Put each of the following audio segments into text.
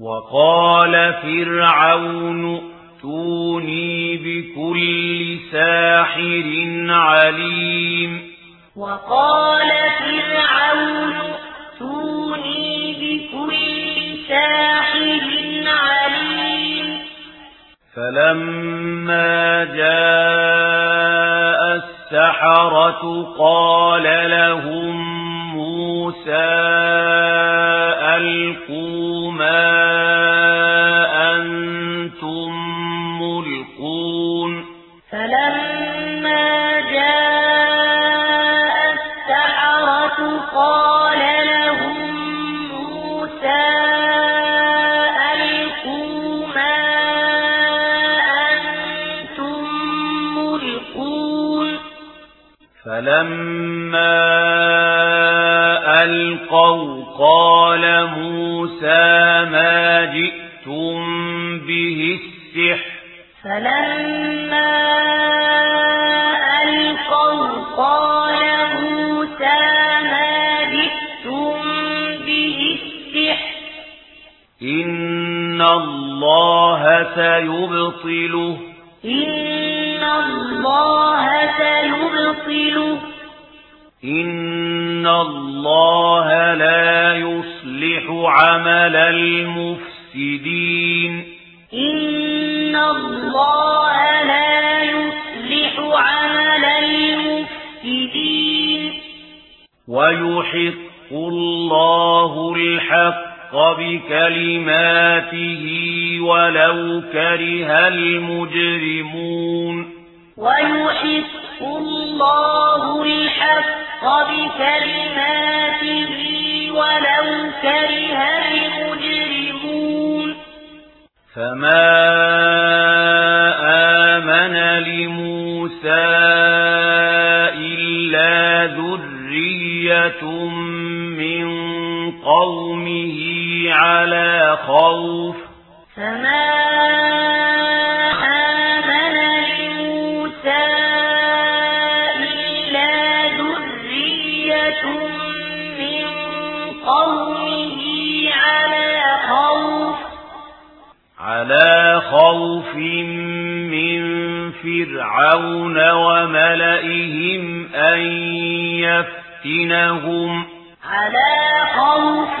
وقال فرعون اتوني بكل ساحر عليم. وقال فرعون اتوني بكل ساحر عليم. فلما جاء السحرة قال لهم موسى لما لهم موسى ألقوا ما أنتم ملقون. فلما ألقوا قال موسى ما جئتم به السحر. فلما ألقوا قال موسى سيبطله إن الله سيبطله إن الله لا يصلح عمل المفسدين إن الله لا يصلح عمل المفسدين ويحق الله الحق الحق بكلماته ولو كره المجرمون. ويحق الله الحق بكلماته ولو كره المجرمون. فما آمن لموسى إلا ذرية من قومه على خوف. فما آمن لموسى إلا ذرية من قومه على خوف. على خوف من فرعون وملئهم أن يفتنهم. على خوف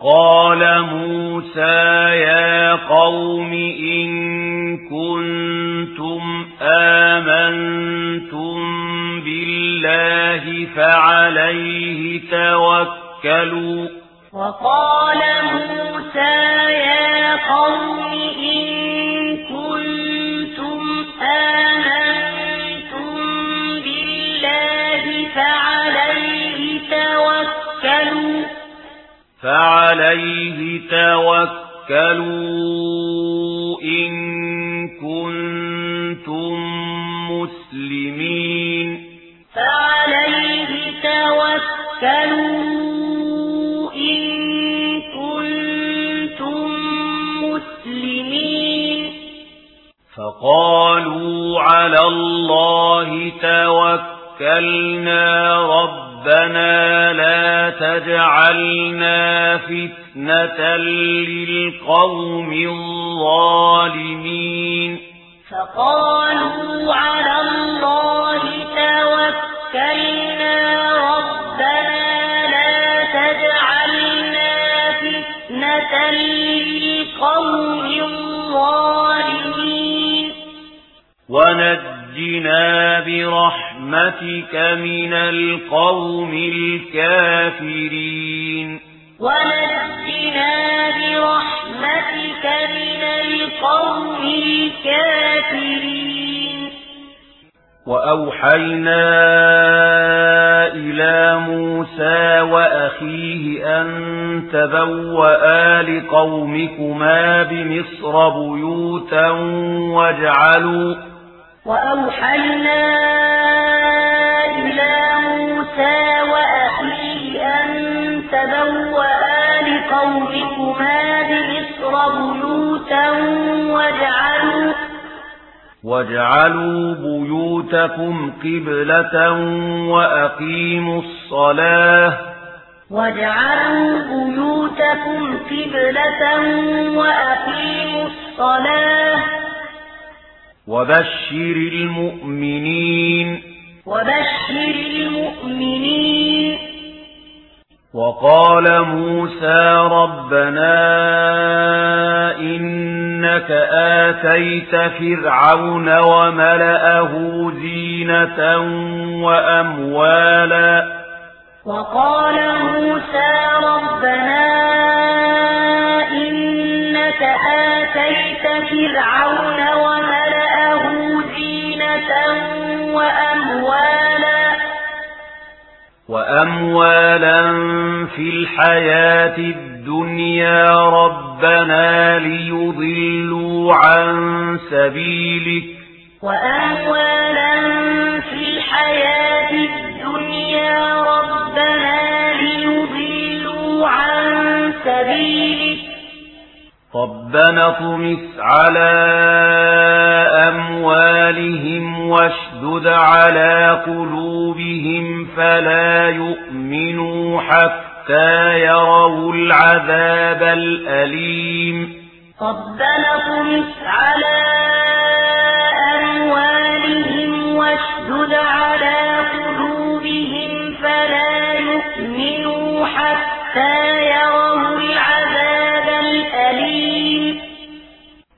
وقال موسى يا قوم إن كنتم آمنتم بالله فعليه توكلوا وقال موسى يا قوم إن فعليه توكلوا إن كنتم مسلمين. فعليه توكلوا إن كنتم مسلمين. فقالوا على الله توكلنا رب ربنا لا تجعلنا فتنة للقوم الظالمين. فقالوا على الله توكلنا ربنا لا تجعلنا فتنة للقوم الظالمين. ونجعلنا نجنا برحمتك من القوم الكافرين. ونجنا برحمتك من القوم الكافرين. وأوحينا إلى موسى وأخيه أن تبوأ لقومكما بمصر بيوتا واجعلوا وأوحينا إلى موسى وأخيه أن تبوأ لقومكما بمصر بيوتا واجعلوا واجعلوا بيوتكم قبلة وأقيموا الصلاة واجعلوا بيوتكم قبلة وأقيموا الصلاة وبشر المؤمنين. وبشر المؤمنين. وقال موسى ربنا إنك آتيت فرعون وملأه زينة وأموالا. وقال موسى ربنا إنك آتيت فرعون وملأه وأموالا في الحياة الدنيا ربنا ليضلوا عن سبيلك وأموالا في الحياة ربنا طمس على أموالهم واشدد على قلوبهم فلا يؤمنوا حتى يروا العذاب الأليم ربنا طمس على